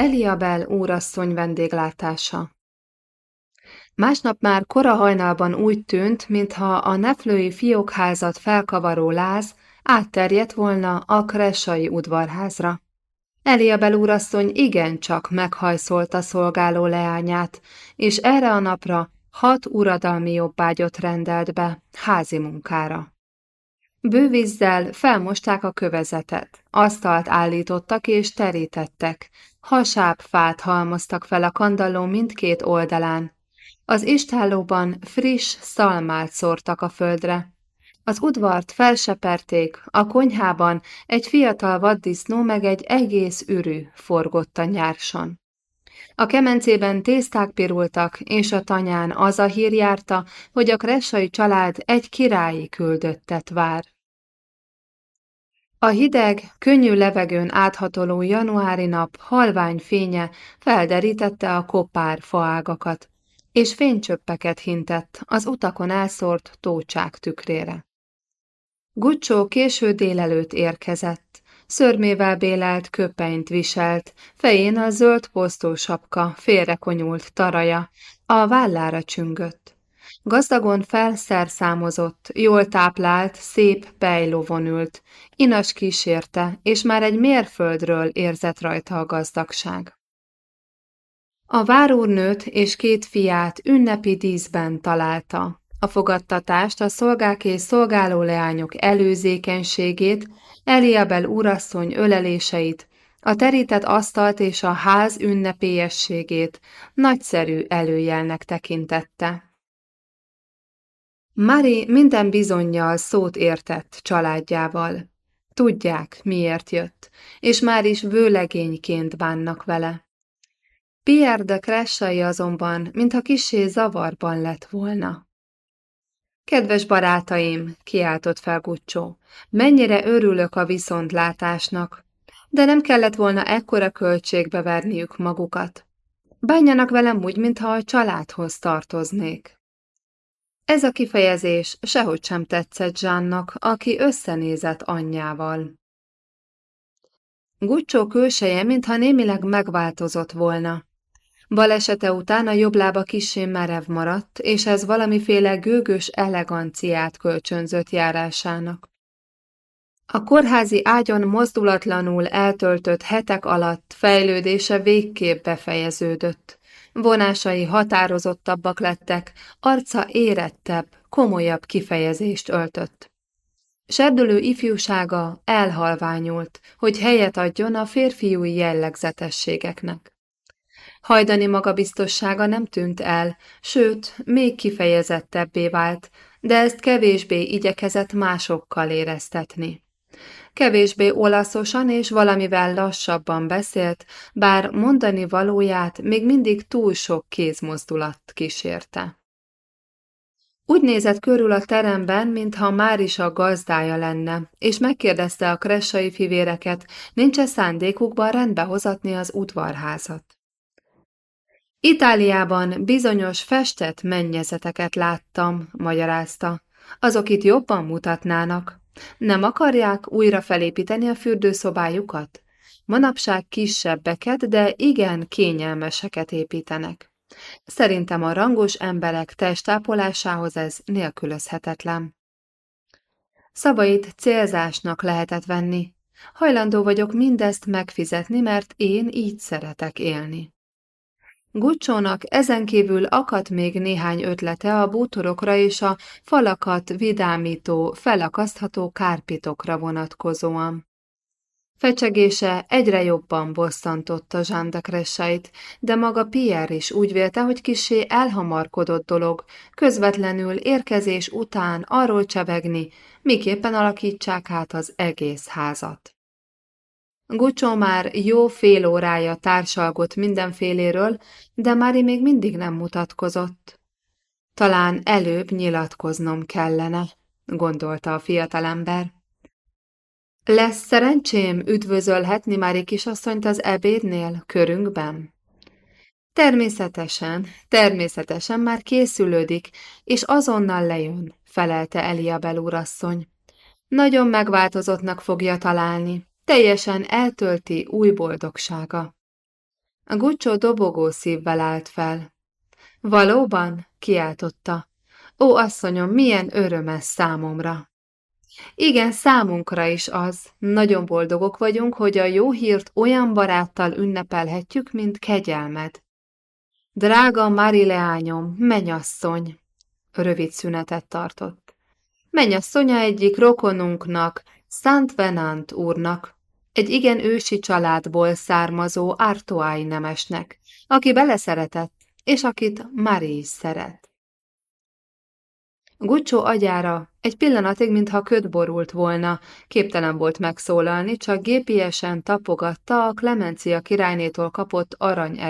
Eliabel úrasszony vendéglátása Másnap már kora hajnalban úgy tűnt, mintha a neflői fiókházat felkavaró láz átterjedt volna a kressai udvarházra. Eliabel úrasszony igencsak meghajszolta szolgáló leányát, és erre a napra hat uradalmi jobbágyot rendelt be házi munkára. Bővízzel felmosták a kövezetet, asztalt állítottak és terítettek, hasább fát halmoztak fel a kandalló mindkét oldalán. Az istállóban friss szalmát szórtak a földre. Az udvart felseperték, a konyhában egy fiatal vaddisznó meg egy egész ürű forgott a nyárson. A kemencében tészták pirultak, és a tanyán az a hír járta, hogy a kressai család egy királyi küldöttet vár. A hideg, könnyű levegőn áthatoló januári nap halvány fénye felderítette a kopár faágakat, és fénycsöppeket hintett az utakon elszórt tócsák tükrére. Gucsó késő délelőtt érkezett, szörmével bélelt köpenyt viselt, fején a zöld posztósapka félrekonyult taraja, a vállára csüngött. Gazdagon felszerszámozott, jól táplált, szép pejlovon ült, inas kísérte, és már egy mérföldről érzett rajta a gazdagság. A várúrnőt és két fiát ünnepi díszben találta. A fogadtatást, a szolgák és szolgáló leányok előzékenységét, Eliabel úrasszony öleléseit, a terített asztalt és a ház ünnepélyességét nagyszerű előjelnek tekintette. Mari minden bizonyjal szót értett családjával. Tudják, miért jött, és már is vőlegényként bánnak vele. Pierre de Cressai azonban, mintha kisé zavarban lett volna. Kedves barátaim, kiáltott fel Gucsó, mennyire örülök a viszontlátásnak, de nem kellett volna ekkora költségbe verniük magukat. Bánjanak velem úgy, mintha a családhoz tartoznék. Ez a kifejezés sehogy sem tetszett Zsánnak, aki összenézett anyjával. Gucsó külseje, mintha némileg megváltozott volna. Balesete után a jobb lába kissé merev maradt, és ez valamiféle gőgös eleganciát kölcsönzött járásának. A kórházi ágyon mozdulatlanul eltöltött hetek alatt fejlődése végképp befejeződött. Vonásai határozottabbak lettek, arca érettebb, komolyabb kifejezést öltött. Serdülő ifjúsága elhalványult, hogy helyet adjon a férfiúi jellegzetességeknek. Hajdani magabiztossága nem tűnt el, sőt, még kifejezettebbé vált, de ezt kevésbé igyekezett másokkal éreztetni. Kevésbé olaszosan és valamivel lassabban beszélt, bár mondani valóját még mindig túl sok kézmozdulat kísérte. Úgy nézett körül a teremben, mintha már is a gazdája lenne, és megkérdezte a kressai fivéreket, nincs-e szándékukban rendbe hozatni az udvarházat. Itáliában bizonyos festett mennyezeteket láttam, magyarázta. Azok itt jobban mutatnának. Nem akarják újra felépíteni a fürdőszobájukat? Manapság kisebbeket, de igen kényelmeseket építenek. Szerintem a rangos emberek testápolásához ez nélkülözhetetlen. Szabait célzásnak lehetett venni. Hajlandó vagyok mindezt megfizetni, mert én így szeretek élni. Gucsónak ezen kívül akadt még néhány ötlete a bútorokra és a falakat vidámító, felakasztható kárpitokra vonatkozóan. Fecsegése egyre jobban bosszantotta Jean de maga Pierre is úgy vélte, hogy kisé elhamarkodott dolog, közvetlenül érkezés után arról csevegni, miképpen alakítsák át az egész házat. Gucsó már jó fél órája társalgott mindenféléről, de Mári még mindig nem mutatkozott. Talán előbb nyilatkoznom kellene, gondolta a fiatalember. Lesz szerencsém üdvözölhetni Mári kisasszonyt az ebédnél, körünkben? Természetesen, természetesen már készülődik, és azonnal lejön, felelte Eliabel úrasszony. Nagyon megváltozottnak fogja találni, teljesen eltölti új boldogsága. A Gucsó dobogó szívvel állt fel. Valóban? kiáltotta. Ó, asszonyom, milyen öröm ez számomra! Igen, számunkra is az. Nagyon boldogok vagyunk, hogy a jó hírt olyan baráttal ünnepelhetjük, mint kegyelmed. Drága Marileányom, menyasszony! Rövid szünetet tartott. Menyasszonya egyik rokonunknak, Szent Venant úrnak, egy igen ősi családból származó Artoái nemesnek, aki beleszeretett, és akit Mari is szeret. Gucsó agyára egy pillanatig, mintha köd borult volna, képtelen volt megszólalni, csak gépiesen tapogatta a Klemencia királynétól kapott arany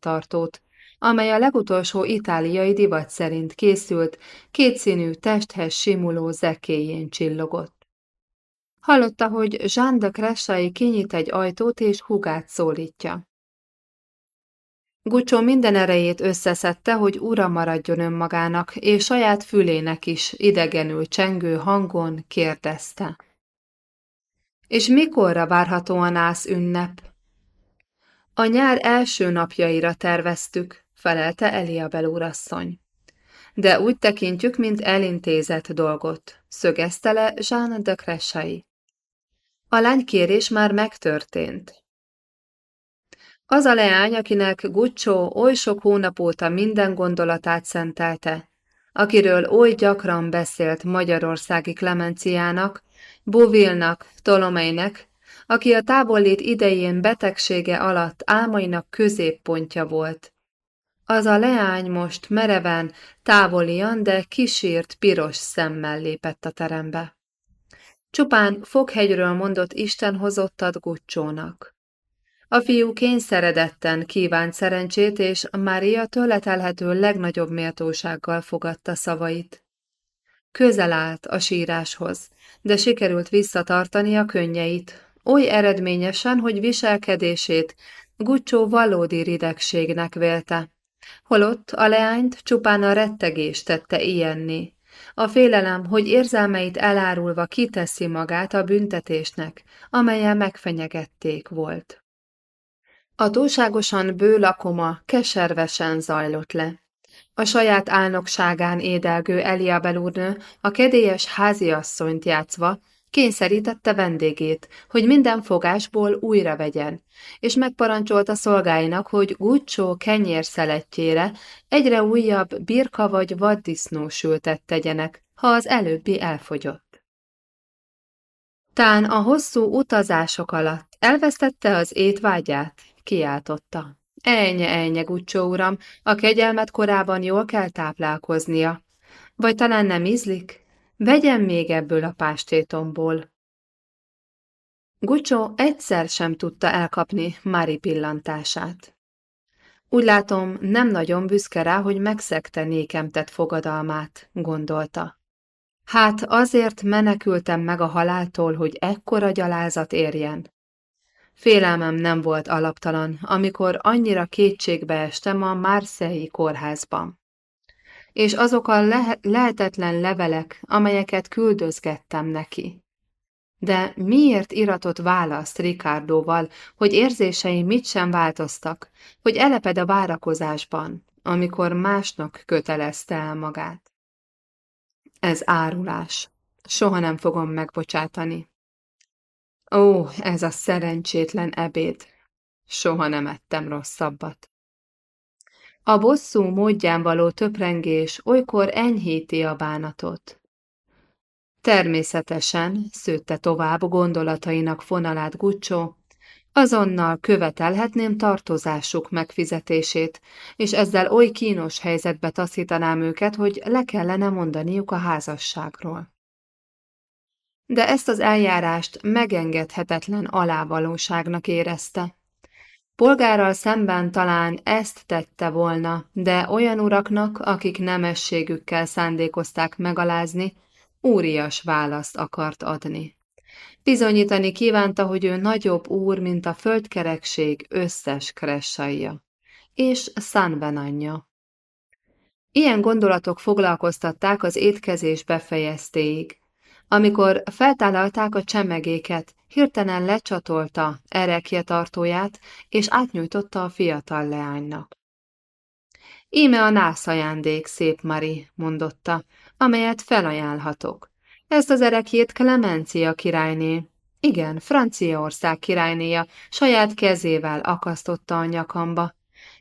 tartót, amely a legutolsó itáliai divat szerint készült, kétszínű testhez simuló zekéjén csillogott. Hallotta, hogy Jean de Cressai kinyit egy ajtót és hugát szólítja. Gucsó minden erejét összeszedte, hogy ura maradjon önmagának, és saját fülének is idegenül csengő hangon kérdezte. És mikorra várhatóan ász ünnep? A nyár első napjaira terveztük, felelte Eliabel úrasszony. De úgy tekintjük, mint elintézett dolgot, szögezte le Jean de Cressai. A lánykérés már megtörtént. Az a leány, akinek Guccio oly sok hónap óta minden gondolatát szentelte, akiről oly gyakran beszélt magyarországi Klemenciának, Bovilnak, Tolomeinek, aki a távollét idején betegsége alatt álmainak középpontja volt. Az a leány most mereven, távolian, de kisírt piros szemmel lépett a terembe. Csupán foghegyről mondott Isten hozottat Guccsónak. A fiú kényszeredetten kívánt szerencsét, és Mária tőletelhető legnagyobb méltósággal fogadta szavait. Közel állt a síráshoz, de sikerült visszatartani a könnyeit, oly eredményesen, hogy viselkedését Gucsó valódi ridegségnek vélte, holott a leányt csupán a rettegés tette ilyenni. A félelem, hogy érzelmeit elárulva kiteszi magát a büntetésnek, amelyen megfenyegették volt. A túlságosan bő lakoma keservesen zajlott le. A saját álnokságán édelgő Eliabel úrnő a kedélyes háziasszonyt játszva kényszerítette vendégét, hogy minden fogásból újra vegyen, és megparancsolta szolgáinak, hogy Guccio kenyérszeletjére egyre újabb birka vagy vaddisznó sültet tegyenek, ha az előbbi elfogyott. Tán a hosszú utazások alatt elvesztette az étvágyát, kiáltotta. Ennye, ennye, Guccio uram, a kegyelmet korában jól kell táplálkoznia. Vagy talán nem ízlik? Vegyen még ebből a pástétomból. Guccio egyszer sem tudta elkapni Mari pillantását. Úgy látom, nem nagyon büszke rá, hogy megszegte nékem tett fogadalmát, gondolta. Hát azért menekültem meg a haláltól, hogy ekkora gyalázat érjen. Félelmem nem volt alaptalan, amikor annyira kétségbe estem a Marseille kórházban. És azok a le lehetetlen levelek, amelyeket küldözgettem neki. De miért iratott választ Ricardoval, hogy érzései mit sem változtak, hogy eleped a várakozásban, amikor másnak kötelezte el magát? Ez árulás. Soha nem fogom megbocsátani. Ó, ez a szerencsétlen ebéd. Soha nem ettem rosszabbat. A bosszú módján való töprengés olykor enyhíti a bánatot. Természetesen, szőtte tovább gondolatainak fonalát Gucsó, azonnal követelhetném tartozásuk megfizetését, és ezzel oly kínos helyzetbe taszítanám őket, hogy le kellene mondaniuk a házasságról de ezt az eljárást megengedhetetlen alávalóságnak érezte. Polgárral szemben talán ezt tette volna, de olyan uraknak, akik nemességükkel szándékozták megalázni, úrias választ akart adni. Bizonyítani kívánta, hogy ő nagyobb úr, mint a földkerekség összes kressaija, és Sanvenanya. Ilyen gondolatok foglalkoztatták az étkezés befejeztéig, Amikor feltállalták a csemegéket, hirtelen lecsatolta erekje tartóját, és átnyújtotta a fiatal leánynak. Íme a nász ajándék, szép Mari, mondotta, amelyet felajánlhatok. Ezt az erekjét Clemencia királyné, igen, Franciaország királynéja saját kezével akasztotta a nyakamba,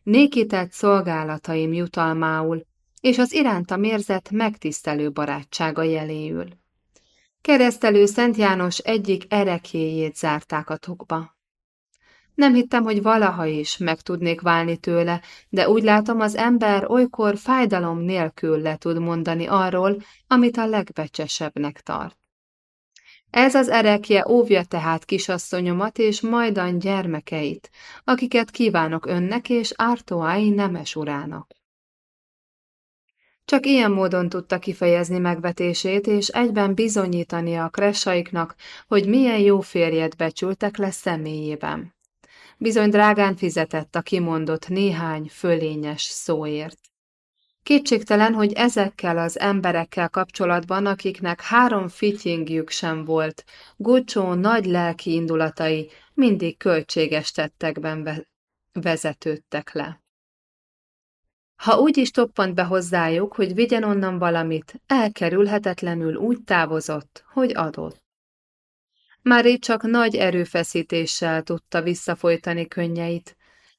nékített szolgálataim jutalmául, és az iránta mérzett megtisztelő barátsága jeléül. Keresztelő Szent János egyik erekjéjét zárták a tokba. Nem hittem, hogy valaha is meg tudnék válni tőle, de úgy látom, az ember olykor fájdalom nélkül le tud mondani arról, amit a legbecsesebbnek tart. Ez az erekje óvja tehát kisasszonyomat és majdan gyermekeit, akiket kívánok önnek és Ártoái nemes urának. Csak ilyen módon tudta kifejezni megvetését, és egyben bizonyítani a kressaiknak, hogy milyen jó férjet becsültek le személyében. Bizony drágán fizetett a kimondott néhány fölényes szóért. Kétségtelen, hogy ezekkel az emberekkel kapcsolatban, akiknek három fityingjük sem volt, Gucsó nagy lelki indulatai mindig költséges tettekben vezetődtek le. Ha úgy is toppant be hozzájuk, hogy vigyen onnan valamit, elkerülhetetlenül úgy távozott, hogy adott. Már így csak nagy erőfeszítéssel tudta visszafolytani könnyeit,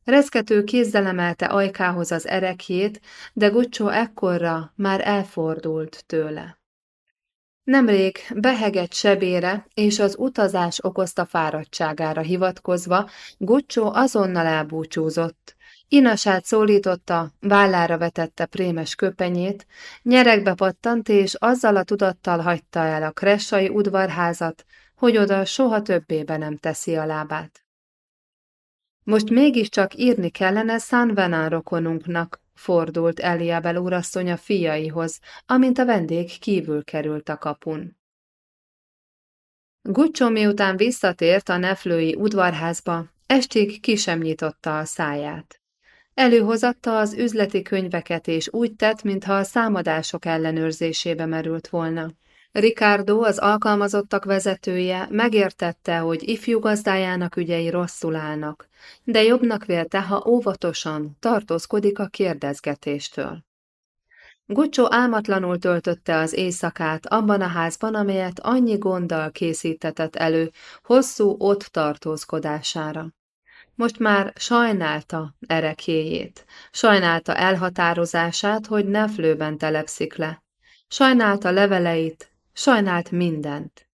Reszkető kézzel emelte ajkához az erekjét, de Gucsó ekkorra már elfordult tőle. Nemrég behegett sebére és az utazás okozta fáradtságára hivatkozva, Gucsó azonnal elbúcsúzott. Inasát szólította, vállára vetette prémes köpenyét, nyerekbe pattant, és azzal a tudattal hagyta el a kressai udvarházat, hogy oda soha többébe nem teszi a lábát. Most mégiscsak írni kellene San Venán rokonunknak, fordult Eliabel úrasszony a fiaihoz, amint a vendég kívül került a kapun. Guccio miután visszatért a neflői udvarházba, estig ki sem nyitotta a száját. Előhozatta az üzleti könyveket, és úgy tett, mintha a számadások ellenőrzésébe merült volna. Ricardo, az alkalmazottak vezetője, megértette, hogy ifjú gazdájának ügyei rosszul állnak, de jobbnak vélte, ha óvatosan tartózkodik a kérdezgetéstől. Gucsó álmatlanul töltötte az éjszakát abban a házban, amelyet annyi gonddal készítetett elő hosszú ott tartózkodására. Most már sajnálta erekjéjét, sajnálta elhatározását, hogy Neflőben telepszik le. Sajnálta leveleit, Sajnált mindent.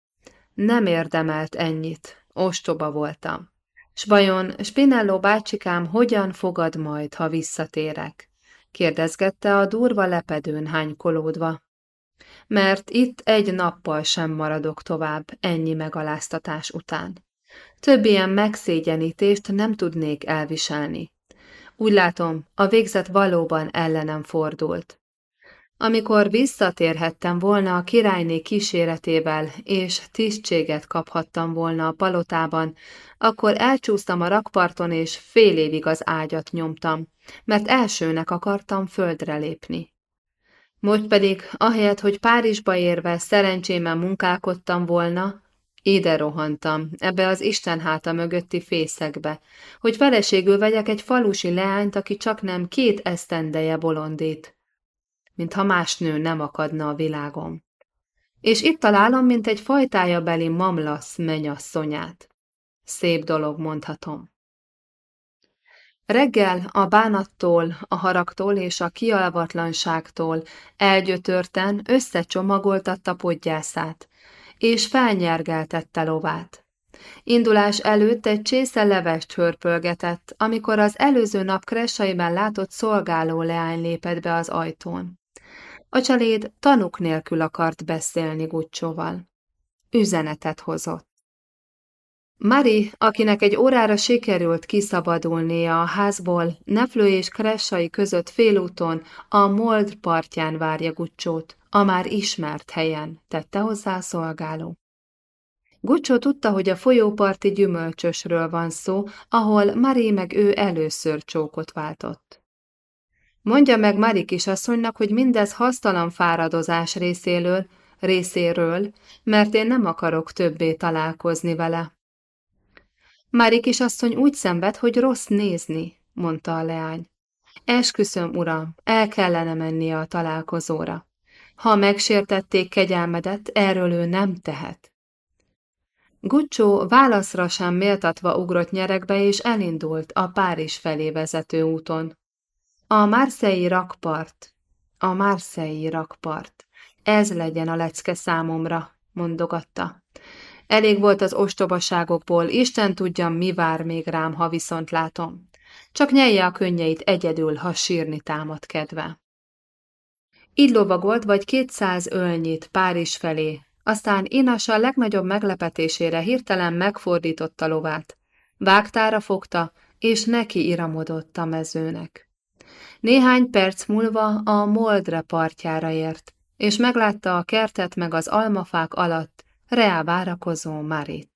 Nem érdemelt ennyit, ostoba voltam. S vajon Spinello bácsikám hogyan fogad majd, ha visszatérek? kérdezgette a durva lepedőn hánykolódva. Mert itt egy nappal sem maradok tovább ennyi megaláztatás után. Több ilyen megszégyenítést nem tudnék elviselni. Úgy látom, a végzet valóban ellenem fordult. Amikor visszatérhettem volna a királyné kíséretével, és tisztséget kaphattam volna a palotában, akkor elcsúsztam a rakparton, és fél évig az ágyat nyomtam, mert elsőnek akartam földre lépni. Most pedig, ahelyett, hogy Párizsba érve szerencsémen munkálkodtam volna, ide rohantam, ebbe az Isten háta mögötti fészekbe, hogy feleségül vegyek egy falusi leányt, aki csak nem két esztendeje bolondít mintha más nő nem akadna a világom. És itt találom, mint egy fajtája beli mamlasz menyasszonyát. Szép dolog, mondhatom. Reggel a bánattól, a haragtól és a kialvatlanságtól elgyötörten összecsomagoltatta podgyászát, és felnyergeltette lovát. Indulás előtt egy csésze levest hörpölgetett, amikor az előző nap kressaiben látott szolgáló leány lépett be az ajtón. A csaléd tanuk nélkül akart beszélni Gucsóval. Üzenetet hozott. Mari, akinek egy órára sikerült kiszabadulnia a házból, Neflő és Kressai között félúton a Mold partján várja Gucsót, a már ismert helyen, tette hozzá a szolgáló. Gucsó tudta, hogy a folyóparti gyümölcsösről van szó, ahol Mari meg ő először csókot váltott. Mondja meg Mari kisasszonynak, hogy mindez hasztalan fáradozás részéről, részéről, mert én nem akarok többé találkozni vele. Mári kisasszony úgy szenved, hogy rossz nézni, mondta a leány. Esküszöm, uram, el kellene mennie a találkozóra. Ha megsértették kegyelmedet, erről ő nem tehet. Guccio válaszra sem méltatva ugrott nyerekbe, és elindult a Párizs felé vezető úton. A Marseille rakpart, a Marseille rakpart, ez legyen a lecke számomra, mondogatta. Elég volt az ostobaságokból, Isten tudja, mi vár még rám, ha viszont látom. Csak nyelje a könnyeit egyedül, ha sírni támad kedve. Így lovagolt vagy kétszáz ölnyit Párizs felé, aztán Inasa legnagyobb meglepetésére hirtelen megfordította lovát. Vágtára fogta, és neki iramodott a mezőnek. Néhány perc múlva a Moldre partjára ért, és meglátta a kertet meg az almafák alatt reá várakozó Marit.